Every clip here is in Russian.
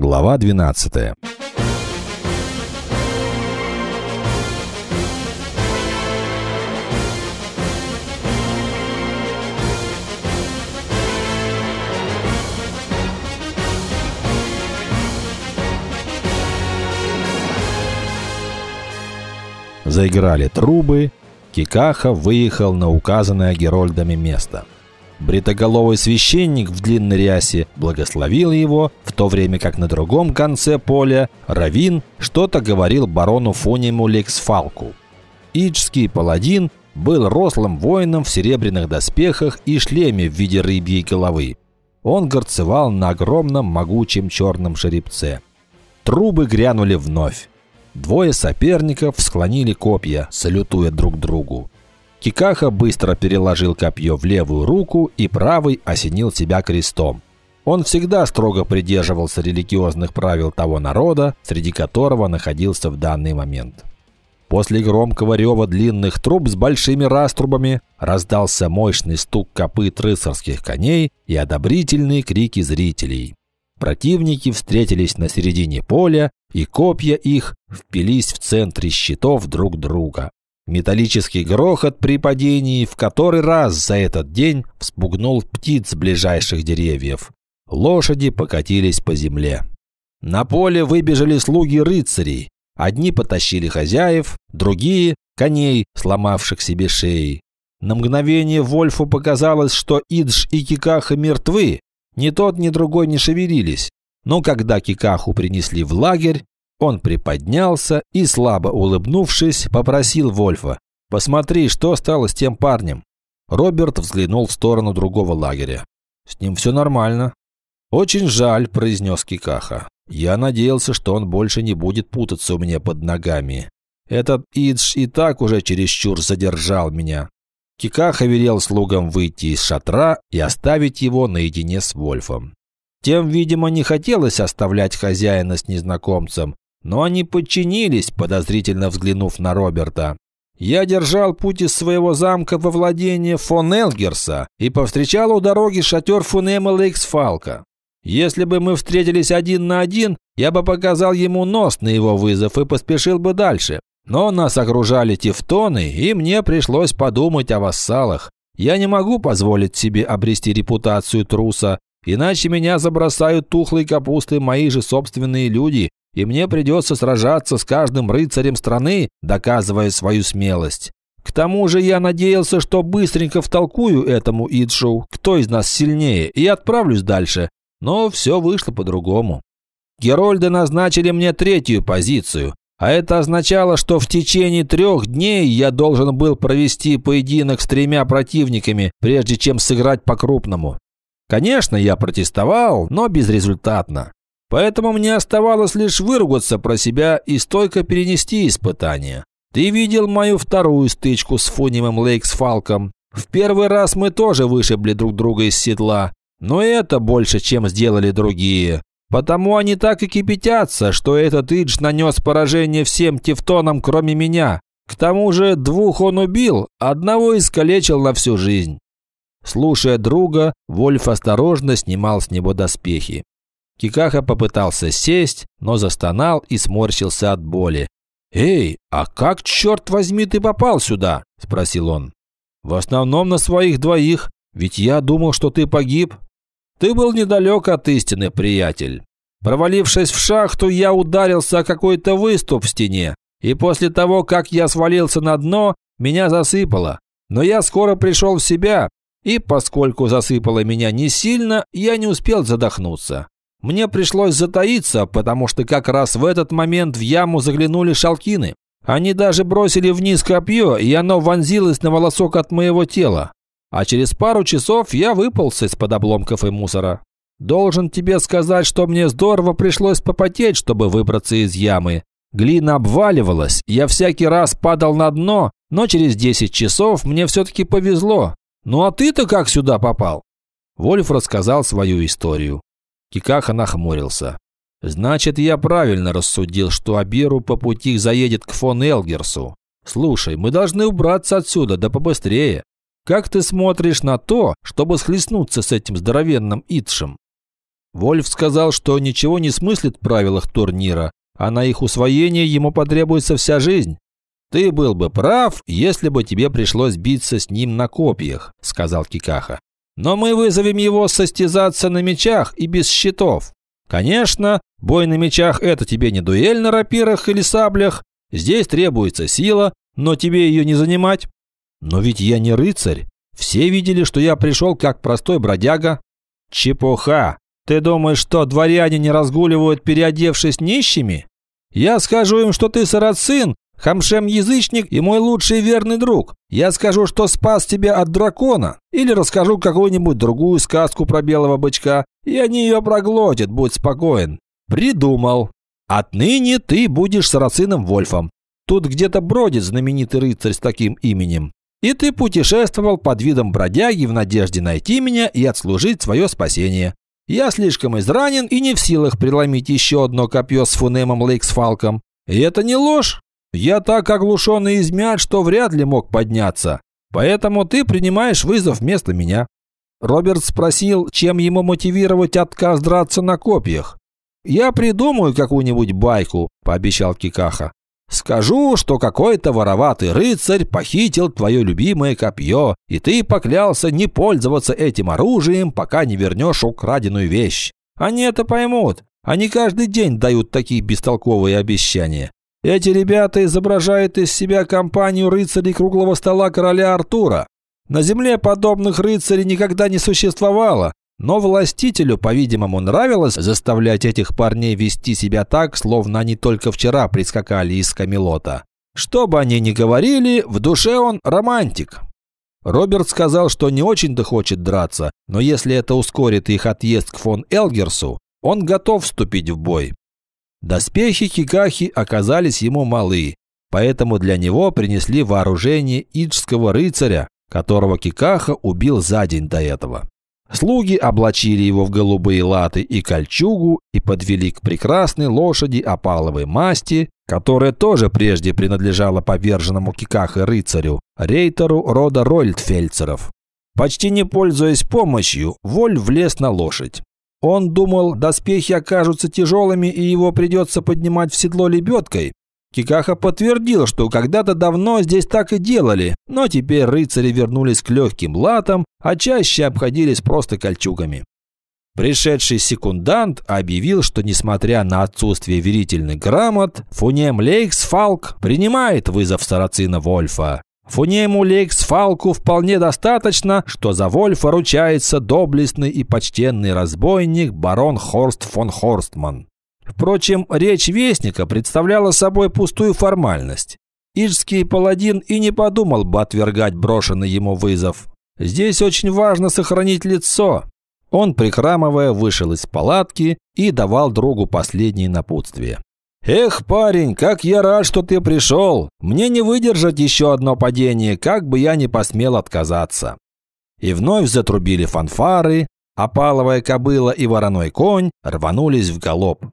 Глава 12. Заиграли трубы, Кикаха выехал на указанное Герольдами место – Бритоголовый священник в длинной рясе благословил его, в то время как на другом конце поля Равин что-то говорил барону Фониму Лексфалку. Иджский паладин был рослым воином в серебряных доспехах и шлеме в виде рыбьей головы. Он горцевал на огромном могучем черном жеребце. Трубы грянули вновь. Двое соперников склонили копья, салютуя друг другу. Кикаха быстро переложил копье в левую руку и правый осенил себя крестом. Он всегда строго придерживался религиозных правил того народа, среди которого находился в данный момент. После громкого рева длинных труб с большими раструбами раздался мощный стук копыт рыцарских коней и одобрительные крики зрителей. Противники встретились на середине поля, и копья их впились в центре щитов друг друга. Металлический грохот при падении в который раз за этот день вспугнул птиц ближайших деревьев. Лошади покатились по земле. На поле выбежали слуги рыцарей. Одни потащили хозяев, другие – коней, сломавших себе шеи. На мгновение Вольфу показалось, что Идж и Кикаха мертвы. Ни тот, ни другой не шевелились. Но когда Кикаху принесли в лагерь, он приподнялся и, слабо улыбнувшись, попросил Вольфа. «Посмотри, что стало с тем парнем». Роберт взглянул в сторону другого лагеря. «С ним все нормально». «Очень жаль», – произнес Кикаха. «Я надеялся, что он больше не будет путаться у меня под ногами. Этот Идж и так уже чересчур задержал меня». Кикаха велел слугам выйти из шатра и оставить его наедине с Вольфом. Тем, видимо, не хотелось оставлять хозяина с незнакомцем, но они подчинились, подозрительно взглянув на Роберта. Я держал путь из своего замка во владение фон Элгерса и повстречал у дороги шатер Фунема Лейксфалка. Если бы мы встретились один на один, я бы показал ему нос на его вызов и поспешил бы дальше. Но нас окружали тевтоны, и мне пришлось подумать о вассалах. Я не могу позволить себе обрести репутацию труса, иначе меня забросают тухлой капустой мои же собственные люди, и мне придется сражаться с каждым рыцарем страны, доказывая свою смелость. К тому же я надеялся, что быстренько втолкую этому Идшоу, кто из нас сильнее, и отправлюсь дальше. Но все вышло по-другому. Герольды назначили мне третью позицию, а это означало, что в течение трех дней я должен был провести поединок с тремя противниками, прежде чем сыграть по-крупному. Конечно, я протестовал, но безрезультатно. Поэтому мне оставалось лишь выругаться про себя и стойко перенести испытание. Ты видел мою вторую стычку с Фунимом Лейксфалком. В первый раз мы тоже вышибли друг друга из седла, но это больше, чем сделали другие. Потому они так и кипятятся, что этот Идж нанес поражение всем тевтонам, кроме меня. К тому же двух он убил, одного искалечил на всю жизнь. Слушая друга, Вольф осторожно снимал с него доспехи. Кикаха попытался сесть, но застонал и сморщился от боли. «Эй, а как, черт возьми, ты попал сюда?» – спросил он. «В основном на своих двоих, ведь я думал, что ты погиб. Ты был недалек от истины, приятель. Провалившись в шахту, я ударился о какой-то выступ в стене, и после того, как я свалился на дно, меня засыпало. Но я скоро пришел в себя, и поскольку засыпало меня не сильно, я не успел задохнуться. Мне пришлось затаиться, потому что как раз в этот момент в яму заглянули шалкины. Они даже бросили вниз копье, и оно вонзилось на волосок от моего тела. А через пару часов я выполз из-под обломков и мусора. Должен тебе сказать, что мне здорово пришлось попотеть, чтобы выбраться из ямы. Глина обваливалась, я всякий раз падал на дно, но через 10 часов мне все-таки повезло. Ну а ты-то как сюда попал?» Вольф рассказал свою историю. Кикаха нахмурился. «Значит, я правильно рассудил, что Аберу по пути заедет к фон Элгерсу. Слушай, мы должны убраться отсюда, да побыстрее. Как ты смотришь на то, чтобы схлестнуться с этим здоровенным Итшем?» Вольф сказал, что ничего не смыслит в правилах турнира, а на их усвоение ему потребуется вся жизнь. «Ты был бы прав, если бы тебе пришлось биться с ним на копьях», – сказал Кикаха. «Но мы вызовем его состязаться на мечах и без щитов. Конечно, бой на мечах – это тебе не дуэль на рапирах или саблях. Здесь требуется сила, но тебе ее не занимать. Но ведь я не рыцарь. Все видели, что я пришел как простой бродяга. Чепуха. Ты думаешь, что дворяне не разгуливают, переодевшись нищими? Я скажу им, что ты сарацин, хамшем-язычник и мой лучший верный друг. Я скажу, что спас тебя от дракона. Или расскажу какую-нибудь другую сказку про белого бычка, и они ее проглотят, будь спокоен. Придумал. Отныне ты будешь сарацином Вольфом. Тут где-то бродит знаменитый рыцарь с таким именем. И ты путешествовал под видом бродяги в надежде найти меня и отслужить свое спасение. Я слишком изранен и не в силах преломить еще одно копье с фунемом Лейксфалком. И это не ложь. Я так оглушен и измят, что вряд ли мог подняться. Поэтому ты принимаешь вызов вместо меня». Роберт спросил, чем ему мотивировать отказ драться на копьях. «Я придумаю какую-нибудь байку», – пообещал Кикаха. Скажу, что какой-то вороватый рыцарь похитил твое любимое копье, и ты поклялся не пользоваться этим оружием, пока не вернешь украденную вещь. Они это поймут. Они каждый день дают такие бестолковые обещания. Эти ребята изображают из себя компанию рыцарей круглого стола короля Артура. На земле подобных рыцарей никогда не существовало, но властителю, по-видимому, нравилось заставлять этих парней вести себя так, словно они только вчера прискакали из Камелота. Что бы они ни говорили, в душе он романтик. Роберт сказал, что не очень-то хочет драться, но если это ускорит их отъезд к фон Элгерсу, он готов вступить в бой. Доспехи Хикахи оказались ему малы, поэтому для него принесли вооружение иджского рыцаря, которого Кикаха убил за день до этого. Слуги облачили его в голубые латы и кольчугу и подвели к прекрасной лошади опаловой масти, которая тоже прежде принадлежала поверженному Кикахе рыцарю, рейтеру рода Рольдфельцеров. Почти не пользуясь помощью, Воль влез на лошадь. Он думал, доспехи окажутся тяжелыми и его придется поднимать в седло лебедкой, Кикаха подтвердил, что когда-то давно здесь так и делали, но теперь рыцари вернулись к легким латам, а чаще обходились просто кольчугами. Пришедший секундант объявил, что несмотря на отсутствие верительных грамот, Фунем Лейксфалк принимает вызов сарацина Вольфа. Фунему Лейксфалку вполне достаточно, что за Вольфа ручается доблестный и почтенный разбойник барон Хорст фон Хорстман. Впрочем, речь Вестника представляла собой пустую формальность. Ижский паладин и не подумал бы отвергать брошенный ему вызов. Здесь очень важно сохранить лицо. Он, прихрамывая, вышел из палатки и давал другу последние напутствия. «Эх, парень, как я рад, что ты пришел! Мне не выдержать еще одно падение, как бы я не посмел отказаться!» И вновь затрубили фанфары, опаловая кобыла и вороной конь рванулись в галоп.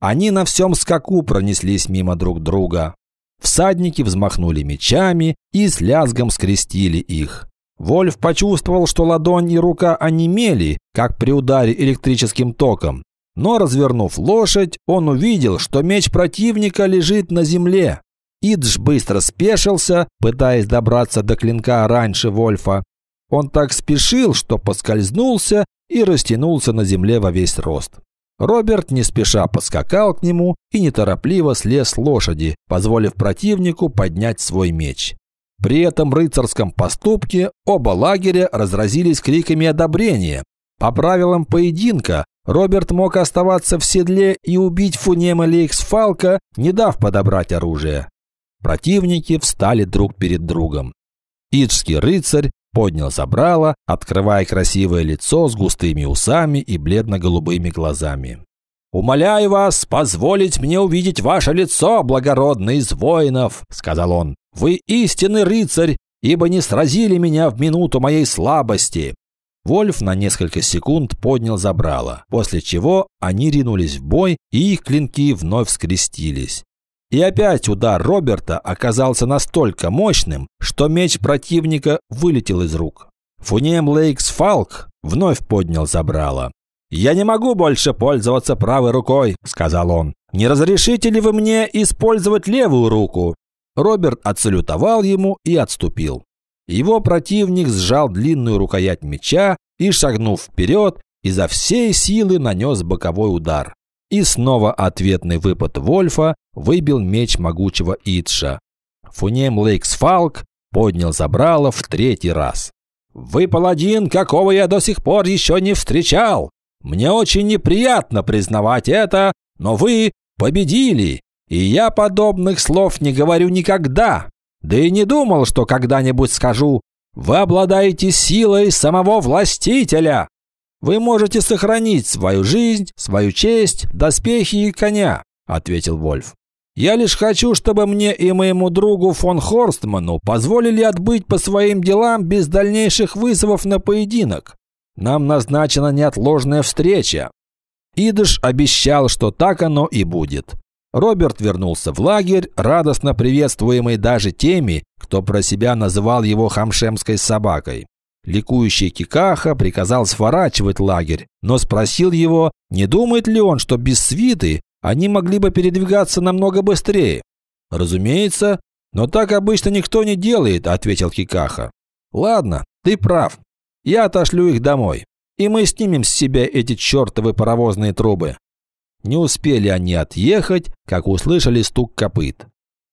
Они на всем скаку пронеслись мимо друг друга. Всадники взмахнули мечами и с лязгом скрестили их. Вольф почувствовал, что ладонь и рука онемели, как при ударе электрическим током. Но, развернув лошадь, он увидел, что меч противника лежит на земле. Идж быстро спешился, пытаясь добраться до клинка раньше Вольфа. Он так спешил, что поскользнулся и растянулся на земле во весь рост. Роберт не спеша поскакал к нему и неторопливо слез с лошади, позволив противнику поднять свой меч. При этом рыцарском поступке оба лагеря разразились криками одобрения. По правилам поединка Роберт мог оставаться в седле и убить Фунема Лейксфалка, не дав подобрать оружие. Противники встали друг перед другом. Иджский рыцарь поднял забрало, открывая красивое лицо с густыми усами и бледно-голубыми глазами. «Умоляю вас позволить мне увидеть ваше лицо, благородный из воинов», — сказал он. «Вы истинный рыцарь, ибо не сразили меня в минуту моей слабости». Вольф на несколько секунд поднял забрало, после чего они ринулись в бой, и их клинки вновь скрестились. И опять удар Роберта оказался настолько мощным, что меч противника вылетел из рук. Фунем Лейкс Фалк вновь поднял забрало. «Я не могу больше пользоваться правой рукой», – сказал он. «Не разрешите ли вы мне использовать левую руку?» Роберт отсалютовал ему и отступил. Его противник сжал длинную рукоять меча и, шагнув вперед, изо всей силы нанес боковой удар. И снова ответный выпад Вольфа выбил меч могучего Итша. Фунем Лейкс Фалк поднял забрало в третий раз. «Вы паладин, какого я до сих пор еще не встречал! Мне очень неприятно признавать это, но вы победили, и я подобных слов не говорю никогда. Да и не думал, что когда-нибудь скажу. Вы обладаете силой самого властителя. Вы можете сохранить свою жизнь, свою честь, доспехи и коня, ответил Вольф. Я лишь хочу, чтобы мне и моему другу фон Хорстману позволили отбыть по своим делам без дальнейших вызовов на поединок. Нам назначена неотложная встреча. Идыш обещал, что так оно и будет. Роберт вернулся в лагерь, радостно приветствуемый даже теми, кто про себя называл его хамшемской собакой. Ликующий Кикаха приказал сворачивать лагерь, но спросил его, не думает ли он, что без свиты они могли бы передвигаться намного быстрее. «Разумеется, но так обычно никто не делает», – ответил Кикаха. «Ладно, ты прав. Я отошлю их домой, и мы снимем с себя эти чертовы паровозные трубы. Не успели они отъехать, как услышали стук копыт.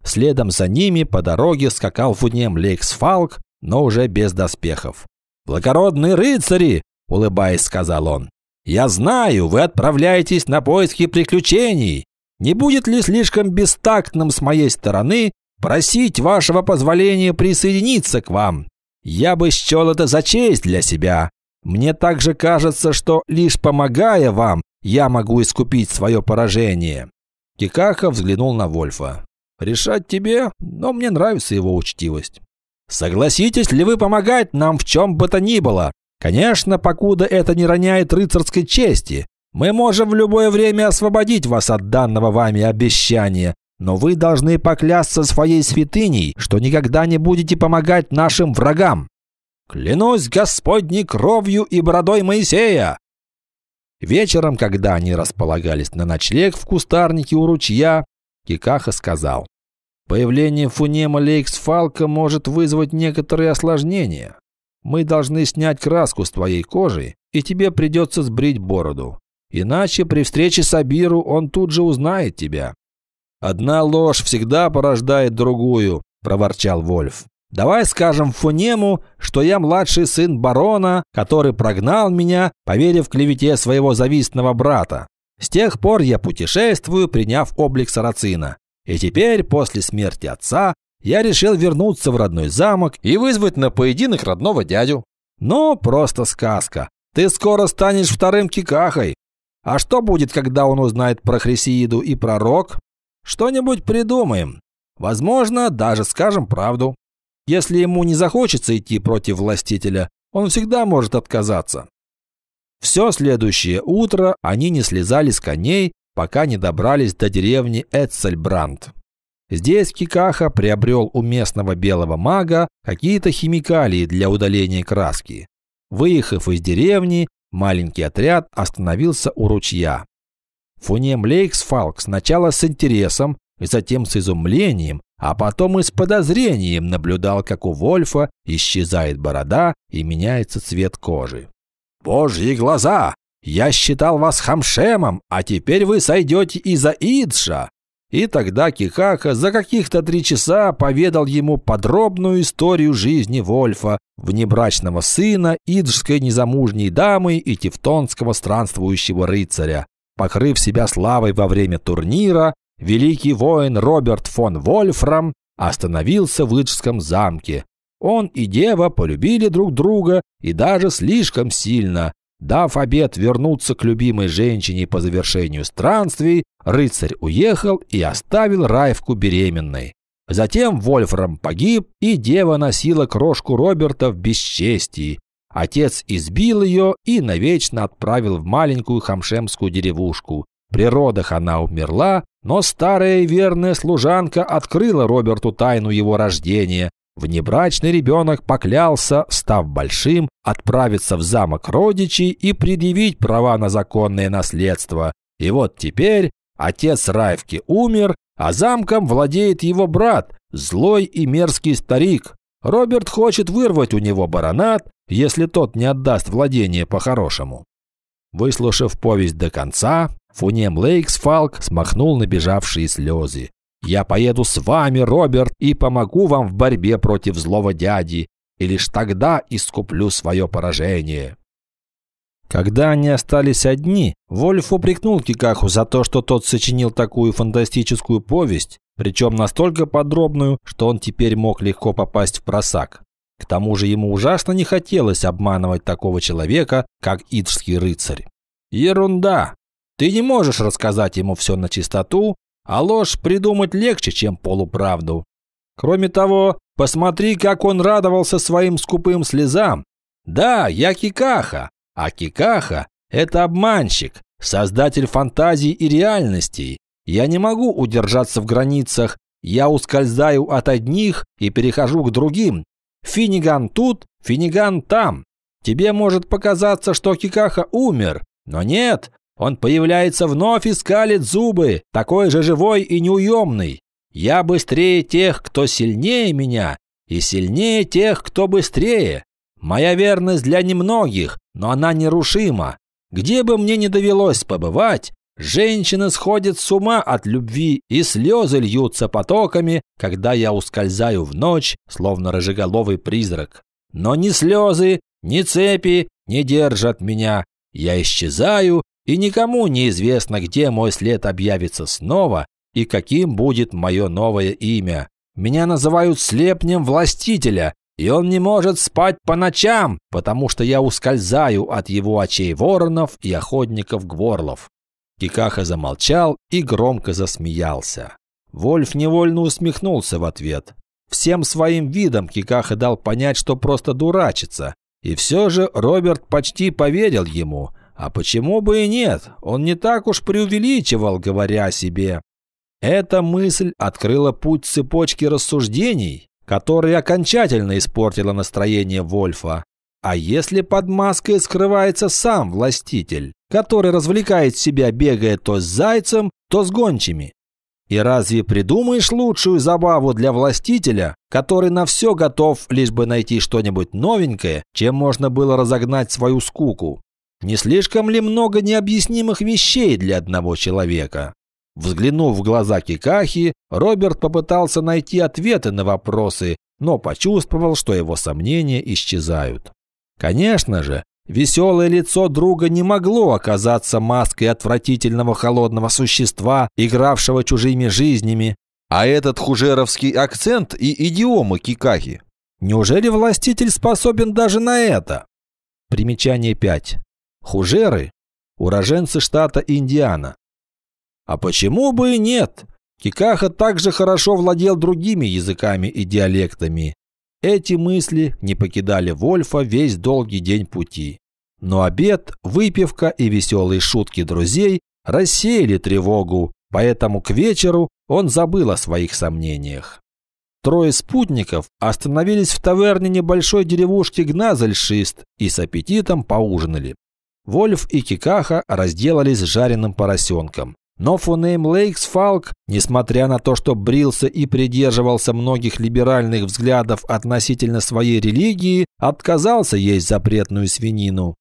Следом за ними по дороге скакал Фунем Лейкс Фалк, но уже без доспехов. «Благородные рыцари!» – улыбаясь, сказал он. «Я знаю, вы отправляетесь на поиски приключений. Не будет ли слишком бестактным с моей стороны просить вашего позволения присоединиться к вам? Я бы счел это за честь для себя. Мне также кажется, что лишь помогая вам, я могу искупить свое поражение». Кикаха взглянул на Вольфа. «Решать тебе, но мне нравится его учтивость». «Согласитесь ли вы помогать нам в чем бы то ни было? Конечно, покуда это не роняет рыцарской чести. Мы можем в любое время освободить вас от данного вами обещания, но вы должны поклясться своей святыней, что никогда не будете помогать нашим врагам. Клянусь Господней кровью и бородой Моисея, Вечером, когда они располагались на ночлег в кустарнике у ручья, Кикаха сказал, «Появление фунема Лейксфалка может вызвать некоторые осложнения. Мы должны снять краску с твоей кожи, и тебе придется сбрить бороду. Иначе при встрече с Абиру он тут же узнает тебя». «Одна ложь всегда порождает другую», – проворчал Вольф. Давай скажем Фунему, что я младший сын барона, который прогнал меня, поверив клевете своего завистного брата. С тех пор я путешествую, приняв облик сарацина. И теперь, после смерти отца, я решил вернуться в родной замок и вызвать на поединок родного дядю. Но просто сказка. Ты скоро станешь вторым кикахой. А что будет, когда он узнает про Хрисеиду и пророк? Что-нибудь придумаем. Возможно, даже скажем правду. Если ему не захочется идти против властителя, он всегда может отказаться. Все следующее утро они не слезали с коней, пока не добрались до деревни Эцельбранд. Здесь Кикаха приобрел у местного белого мага какие-то химикалии для удаления краски. Выехав из деревни, маленький отряд остановился у ручья. Фунем Лейксфалк сначала с интересом и затем с изумлением а потом и с подозрением наблюдал, как у Вольфа исчезает борода и меняется цвет кожи. «Божьи глаза! Я считал вас хамшемом, а теперь вы сойдете из-за Идша!» И тогда Кихака за каких-то три часа поведал ему подробную историю жизни Вольфа, внебрачного сына иджской незамужней дамы и тевтонского странствующего рыцаря. Покрыв себя славой во время турнира, великий воин Роберт фон Вольфрам остановился в Иджском замке. Он и дева полюбили друг друга и даже слишком сильно. Дав обет вернуться к любимой женщине по завершению странствий, рыцарь уехал и оставил Райвку беременной. Затем Вольфрам погиб, и дева носила крошку Роберта в бесчестии. Отец избил ее и навечно отправил в маленькую хамшемскую деревушку. При родах она умерла, но старая верная служанка открыла Роберту тайну его рождения. Внебрачный ребенок поклялся, став большим, отправиться в замок родичей и предъявить права на законное наследство. И вот теперь отец Райвки умер, а замком владеет его брат, злой и мерзкий старик. Роберт хочет вырвать у него баронат, если тот не отдаст владение по-хорошему. Выслушав повесть до конца, Фунем Лейксфалк смахнул набежавшие слезы. «Я поеду с вами, Роберт, и помогу вам в борьбе против злого дяди, и лишь тогда искуплю свое поражение». Когда они остались одни, Вольф упрекнул Кикаху за то, что тот сочинил такую фантастическую повесть, причем настолько подробную, что он теперь мог легко попасть в просак. К тому же ему ужасно не хотелось обманывать такого человека, как Идшский рыцарь. Ерунда! Ты не можешь рассказать ему все на чистоту, а ложь придумать легче, чем полуправду. Кроме того, посмотри, как он радовался своим скупым слезам. Да, я Кикаха, а Кикаха – это обманщик, создатель фантазий и реальностей. Я не могу удержаться в границах, я ускользаю от одних и перехожу к другим. Финиган тут, Финиган там. Тебе может показаться, что Кикаха умер, но нет, он появляется вновь и скалит зубы, такой же живой и неуемный. Я быстрее тех, кто сильнее меня, и сильнее тех, кто быстрее. Моя верность для немногих, но она нерушима. Где бы мне ни довелось побывать, женщины сходят с ума от любви, и слезы льются потоками, когда я ускользаю в ночь, словно рыжеголовый призрак. Но ни слезы, ни цепи не держат меня. Я исчезаю, и никому не известно, где мой след объявится снова и каким будет мое новое имя. Меня называют слепнем властителя, и он не может спать по ночам, потому что я ускользаю от его очей воронов и охотников-гворлов». Кикаха замолчал и громко засмеялся. Вольф невольно усмехнулся в ответ. Всем своим видом Кикаха дал понять, что просто дурачится. И все же Роберт почти поверил ему. А почему бы и нет? Он не так уж преувеличивал, говоря о себе. Эта мысль открыла путь цепочки рассуждений, которая окончательно испортила настроение Вольфа. А если под маской скрывается сам властитель, который развлекает себя, бегая то с зайцем, то с гончими? И разве придумаешь лучшую забаву для властителя, который на все готов, лишь бы найти что-нибудь новенькое, чем можно было разогнать свою скуку? Не слишком ли много необъяснимых вещей для одного человека? Взглянув в глаза Кикахи, Роберт попытался найти ответы на вопросы, но почувствовал, что его сомнения исчезают. Конечно же, веселое лицо друга не могло оказаться маской отвратительного холодного существа, игравшего чужими жизнями. А этот хужеровский акцент и идиомы Кикахи. Неужели властитель способен даже на это? Примечание 5. Хужеры – уроженцы штата Индиана. А почему бы и нет? Кикаха также хорошо владел другими языками и диалектами. Эти мысли не покидали Вольфа весь долгий день пути. Но обед, выпивка и веселые шутки друзей рассеяли тревогу, поэтому к вечеру он забыл о своих сомнениях. Трое спутников остановились в таверне небольшой деревушки Гназельшист и с аппетитом поужинали. Вольф и Кикаха разделались с жареным поросенком. Но Фунейм Лейкс Фалк, несмотря на то, что брился и придерживался многих либеральных взглядов относительно своей религии, отказался есть запретную свинину.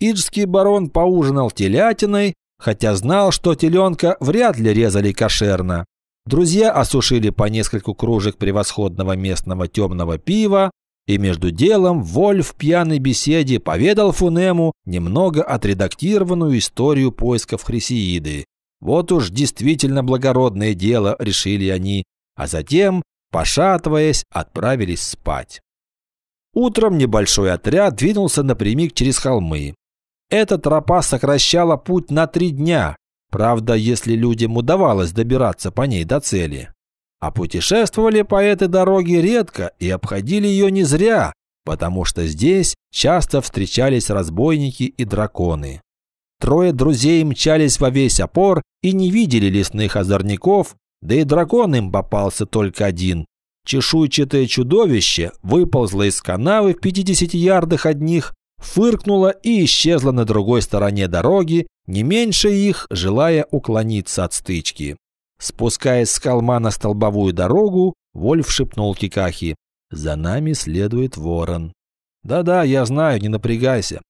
Иджский барон поужинал телятиной, хотя знал, что теленка вряд ли резали кошерно. Друзья осушили по нескольку кружек превосходного местного темного пива, и между делом Вольф в пьяной беседе поведал Фунему немного отредактированную историю поисков Хрисеиды. Вот уж действительно благородное дело, решили они, а затем, пошатываясь, отправились спать. Утром небольшой отряд двинулся напрямик через холмы. Эта тропа сокращала путь на три дня, правда, если людям удавалось добираться по ней до цели. А путешествовали по этой дороге редко и обходили ее не зря, потому что здесь часто встречались разбойники и драконы. Трое друзей мчались во весь опор и не видели лесных озорников, да и дракон им попался только один. Чешуйчатое чудовище выползло из канавы в 50 ярдах от них, фыркнуло и исчезло на другой стороне дороги, не меньше их, желая уклониться от стычки. Спускаясь с холма на столбовую дорогу, Вольф шепнул Кикахи. «За нами следует ворон». «Да-да, я знаю, не напрягайся.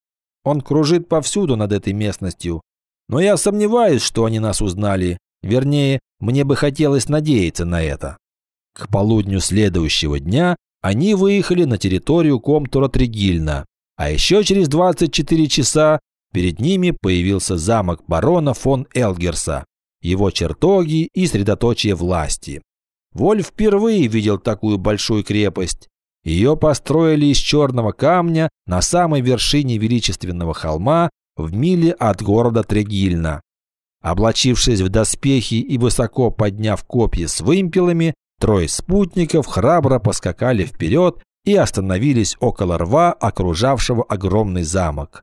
Он кружит повсюду над этой местностью. Но я сомневаюсь, что они нас узнали. Вернее, мне бы хотелось надеяться на это». К полудню следующего дня они выехали на территорию Комтура Тригильна, а еще через 24 часа перед ними появился замок барона фон Элгерса, его чертоги и средоточие власти. Вольф впервые видел такую большую крепость. Ее построили из черного камня на самой вершине величественного холма в миле от города Трегильна. Облачившись в доспехи и высоко подняв копья с вымпелами, трое спутников храбро поскакали вперед и остановились около рва, окружавшего огромный замок.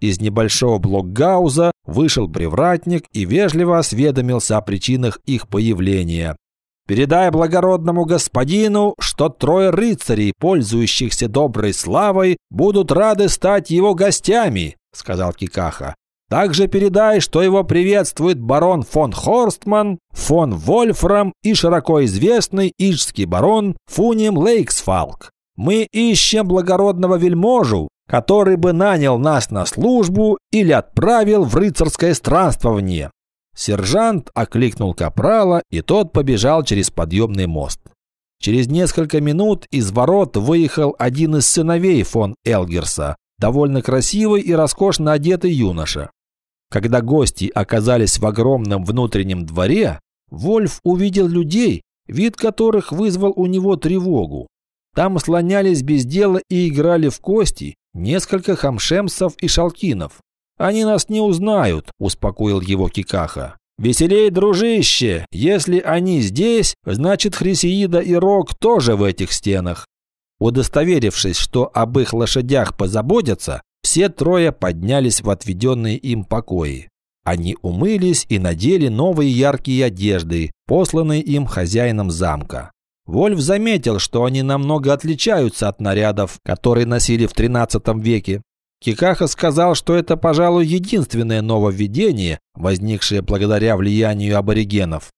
Из небольшого блокгауза вышел привратник и вежливо осведомился о причинах их появления. Передай благородному господину, что трое рыцарей, пользующихся доброй славой, будут рады стать его гостями», — сказал Кикаха. «Также передай, что его приветствует барон фон Хорстман, фон Вольфрам и широко известный ижский барон Фуним Лейксфалк. Мы ищем благородного вельможу, который бы нанял нас на службу или отправил в рыцарское странствование. Сержант окликнул капрала, и тот побежал через подъемный мост. Через несколько минут из ворот выехал один из сыновей фон Элгерса, довольно красивый и роскошно одетый юноша. Когда гости оказались в огромном внутреннем дворе, Вольф увидел людей, вид которых вызвал у него тревогу. Там слонялись без дела и играли в кости несколько хамшемсов и шалкинов. «Они нас не узнают», – успокоил его Кикаха. «Веселей, дружище! Если они здесь, значит Хрисеида и Рок тоже в этих стенах». Удостоверившись, что об их лошадях позаботятся, все трое поднялись в отведенные им покои. Они умылись и надели новые яркие одежды, посланные им хозяином замка. Вольф заметил, что они намного отличаются от нарядов, которые носили в XIII веке. Кикаха сказал, что это, пожалуй, единственное нововведение, возникшее благодаря влиянию аборигенов.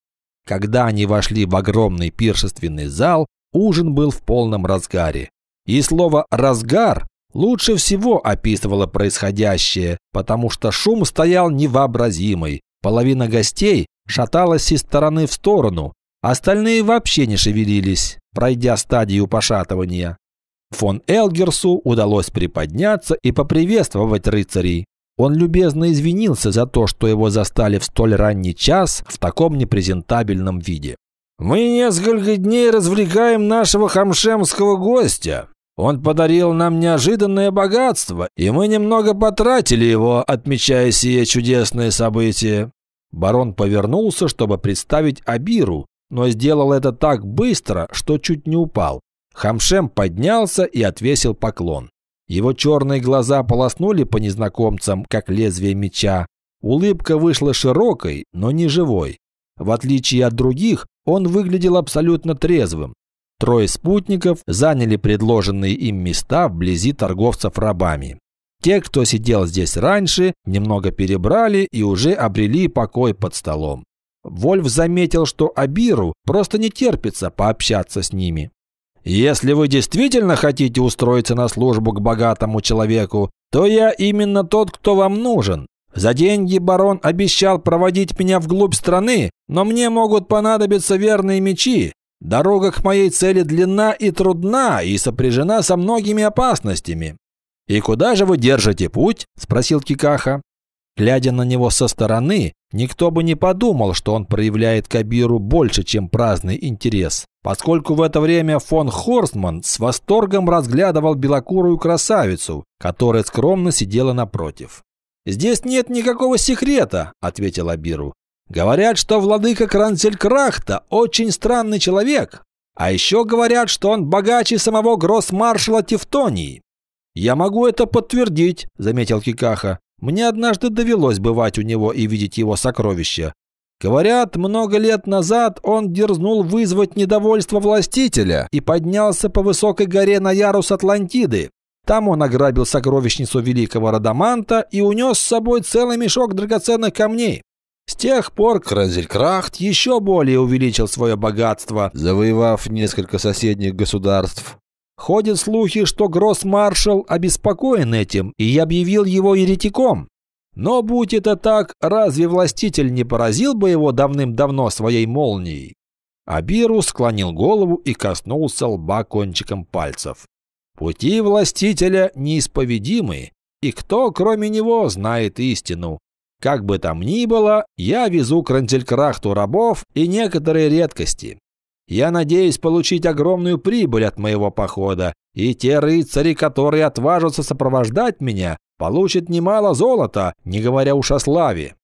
Когда они вошли в огромный пиршественный зал, ужин был в полном разгаре. И слово «разгар» лучше всего описывало происходящее, потому что шум стоял невообразимый. Половина гостей шаталась из стороны в сторону, остальные вообще не шевелились, пройдя стадию пошатывания. Фон Элгерсу удалось приподняться и поприветствовать рыцарей. Он любезно извинился за то, что его застали в столь ранний час в таком непрезентабельном виде. «Мы несколько дней развлекаем нашего хамшемского гостя. Он подарил нам неожиданное богатство, и мы немного потратили его, отмечая сие чудесное событие». Барон повернулся, чтобы представить Абиру, но сделал это так быстро, что чуть не упал. Хамшем поднялся и отвесил поклон. Его черные глаза полоснули по незнакомцам, как лезвие меча. Улыбка вышла широкой, но не живой. В отличие от других, он выглядел абсолютно трезвым. Трое спутников заняли предложенные им места вблизи торговцев рабами. Те, кто сидел здесь раньше, немного перебрали и уже обрели покой под столом. Вольф заметил, что Абиру просто не терпится пообщаться с ними. Если вы действительно хотите устроиться на службу к богатому человеку, то я именно тот, кто вам нужен. За деньги барон обещал проводить меня вглубь страны, но мне могут понадобиться верные мечи. Дорога к моей цели длинна и трудна и сопряжена со многими опасностями. «И куда же вы держите путь?» – спросил Кикаха. Глядя на него со стороны, никто бы не подумал, что он проявляет Кабиру больше, чем праздный интерес, поскольку в это время фон Хорстман с восторгом разглядывал белокурую красавицу, которая скромно сидела напротив. «Здесь нет никакого секрета», – ответил Абиру. «Говорят, что владыка Кранцелькрахта очень странный человек, а еще говорят, что он богаче самого гроссмаршала Тевтонии». «Я могу это подтвердить», – заметил Кикаха. Мне однажды довелось бывать у него и видеть его сокровища. Говорят, много лет назад он дерзнул вызвать недовольство властителя и поднялся по высокой горе на ярус Атлантиды. Там он ограбил сокровищницу великого Радаманта и унес с собой целый мешок драгоценных камней. С тех пор Кранзелькрахт еще более увеличил свое богатство, завоевав несколько соседних государств. Ходят слухи, что гросс-маршал обеспокоен этим и объявил его еретиком. Но будь это так, разве властитель не поразил бы его давным-давно своей молнией? Абиру склонил голову и коснулся лба кончиком пальцев. Пути властителя неисповедимы, и кто, кроме него, знает истину. Как бы там ни было, я везу к рабов и некоторые редкости. Я надеюсь получить огромную прибыль от моего похода, и те рыцари, которые отважатся сопровождать меня, получат немало золота, не говоря уж о славе».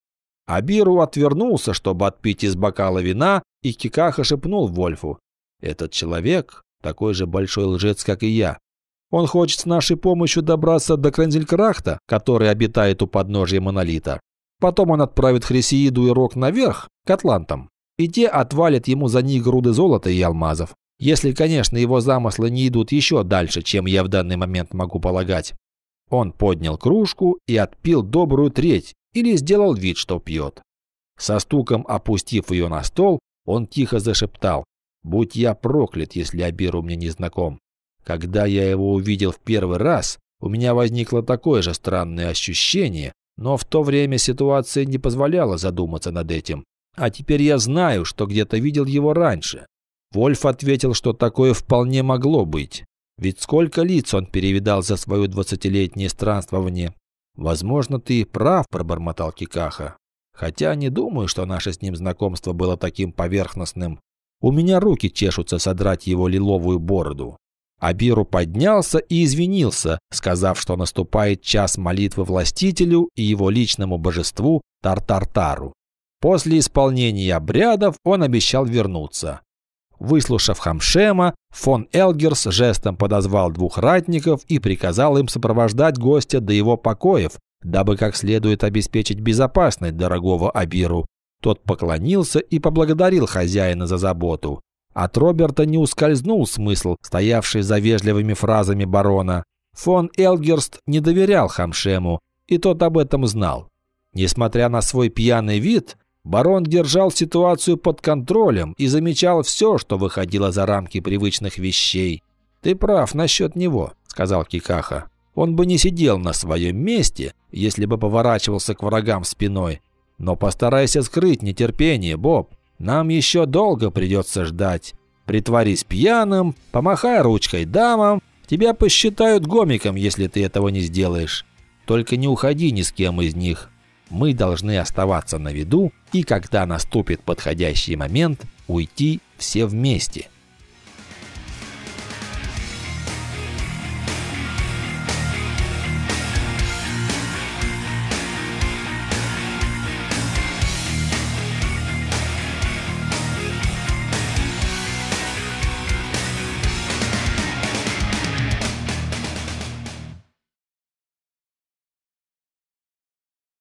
Абиру отвернулся, чтобы отпить из бокала вина, и Кикаха шепнул Вольфу. «Этот человек такой же большой лжец, как и я. Он хочет с нашей помощью добраться до Кранзелькрахта, который обитает у подножия монолита. Потом он отправит Хрисеиду и Рок наверх, к Атлантам, и те отвалят ему за них груды золота и алмазов. Если, конечно, его замыслы не идут еще дальше, чем я в данный момент могу полагать. Он поднял кружку и отпил добрую треть или сделал вид, что пьет. Со стуком опустив ее на стол, он тихо зашептал «Будь я проклят, если Абиру мне не знаком. Когда я его увидел в первый раз, у меня возникло такое же странное ощущение, но в то время ситуация не позволяла задуматься над этим. А теперь я знаю, что где-то видел его раньше. Вольф ответил, что такое вполне могло быть. Ведь сколько лиц он перевидал за свое двадцатилетнее странствование. «Возможно, ты прав», – пробормотал Кикаха. «Хотя не думаю, что наше с ним знакомство было таким поверхностным. У меня руки чешутся содрать его лиловую бороду». Абиру поднялся и извинился, сказав, что наступает час молитвы властителю и его личному божеству Тартартару. После исполнения обрядов он обещал вернуться. Выслушав Хамшема, фон Элгерс жестом подозвал двух ратников и приказал им сопровождать гостя до его покоев, дабы как следует обеспечить безопасность дорогого Абиру. Тот поклонился и поблагодарил хозяина за заботу. От Роберта не ускользнул смысл, стоявший за вежливыми фразами барона. Фон Элгерст не доверял Хамшему, и тот об этом знал. Несмотря на свой пьяный вид, Барон держал ситуацию под контролем и замечал все, что выходило за рамки привычных вещей. «Ты прав насчет него», – сказал Кикаха. «Он бы не сидел на своем месте, если бы поворачивался к врагам спиной. Но постарайся скрыть нетерпение, Боб. Нам еще долго придется ждать. Притворись пьяным, помахай ручкой дамам, тебя посчитают гомиком, если ты этого не сделаешь. Только не уходи ни с кем из них. Мы должны оставаться на виду и когда наступит подходящий момент, уйти все вместе –